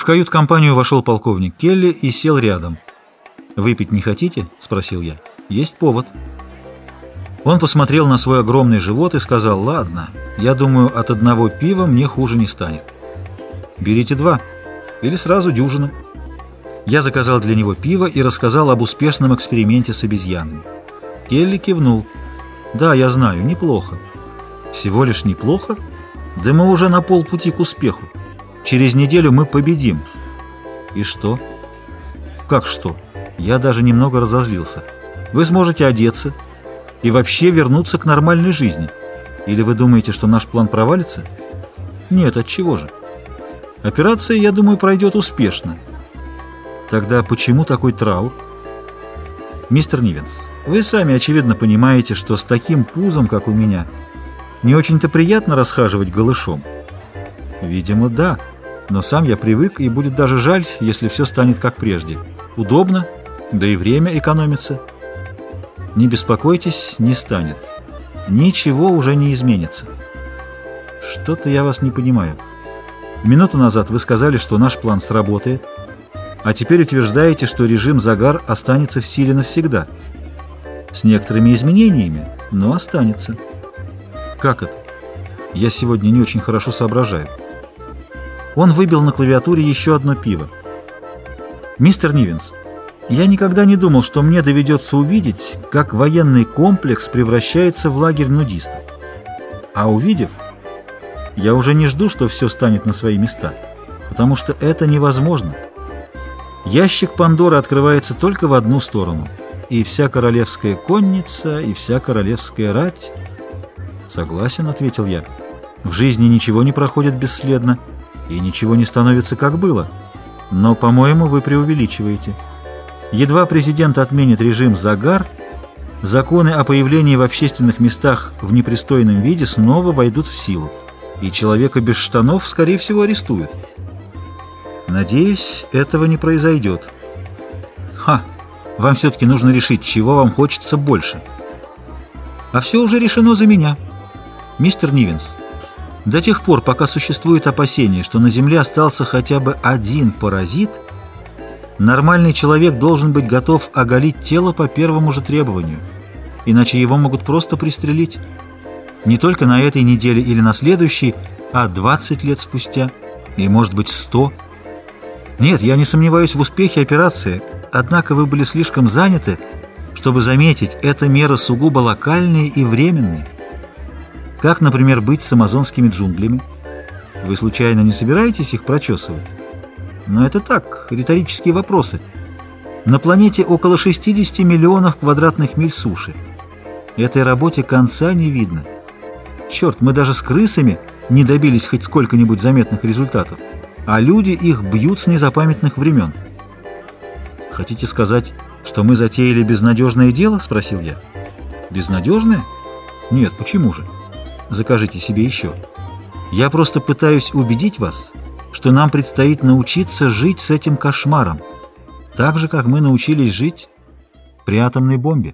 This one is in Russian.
В кают-компанию вошел полковник Келли и сел рядом. «Выпить не хотите?» — спросил я. «Есть повод». Он посмотрел на свой огромный живот и сказал, «Ладно, я думаю, от одного пива мне хуже не станет. Берите два или сразу дюжину». Я заказал для него пиво и рассказал об успешном эксперименте с обезьянами. Келли кивнул. «Да, я знаю, неплохо». «Всего лишь неплохо? Да мы уже на полпути к успеху. Через неделю мы победим». «И что?» «Как что?» Я даже немного разозлился. «Вы сможете одеться и вообще вернуться к нормальной жизни. Или вы думаете, что наш план провалится?» «Нет, от чего же?» «Операция, я думаю, пройдет успешно». «Тогда почему такой траур?» «Мистер Нивенс, вы сами, очевидно, понимаете, что с таким пузом, как у меня, не очень-то приятно расхаживать голышом». «Видимо, да. Но сам я привык, и будет даже жаль, если все станет как прежде. Удобно, да и время экономится. Не беспокойтесь, не станет. Ничего уже не изменится. Что-то я вас не понимаю. Минуту назад вы сказали, что наш план сработает, а теперь утверждаете, что режим «Загар» останется в силе навсегда. С некоторыми изменениями, но останется. Как это? Я сегодня не очень хорошо соображаю. Он выбил на клавиатуре еще одно пиво. «Мистер Нивенс, я никогда не думал, что мне доведется увидеть, как военный комплекс превращается в лагерь нудистов. А увидев, я уже не жду, что все станет на свои места, потому что это невозможно. Ящик Пандоры открывается только в одну сторону, и вся королевская конница, и вся королевская рать... «Согласен», — ответил я. «В жизни ничего не проходит бесследно, и ничего не становится, как было. Но, по-моему, вы преувеличиваете». Едва президент отменит режим «Загар», законы о появлении в общественных местах в непристойном виде снова войдут в силу, и человека без штанов, скорее всего, арестуют. Надеюсь, этого не произойдет. Ха! Вам все-таки нужно решить, чего вам хочется больше. А все уже решено за меня. Мистер Нивенс, до тех пор, пока существует опасение, что на Земле остался хотя бы один паразит – Нормальный человек должен быть готов оголить тело по первому же требованию, иначе его могут просто пристрелить. Не только на этой неделе или на следующей, а 20 лет спустя, и, может быть, 100. Нет, я не сомневаюсь в успехе операции, однако вы были слишком заняты, чтобы заметить, эта мера сугубо локальная и временная. Как, например, быть с амазонскими джунглями? Вы случайно не собираетесь их прочесывать? Но это так, риторические вопросы. На планете около 60 миллионов квадратных миль суши. Этой работе конца не видно. Черт, мы даже с крысами не добились хоть сколько-нибудь заметных результатов. А люди их бьют с незапамятных времен. «Хотите сказать, что мы затеяли безнадежное дело?» – спросил я. «Безнадежное? Нет, почему же? Закажите себе еще. Я просто пытаюсь убедить вас, что нам предстоит научиться жить с этим кошмаром, так же, как мы научились жить при атомной бомбе.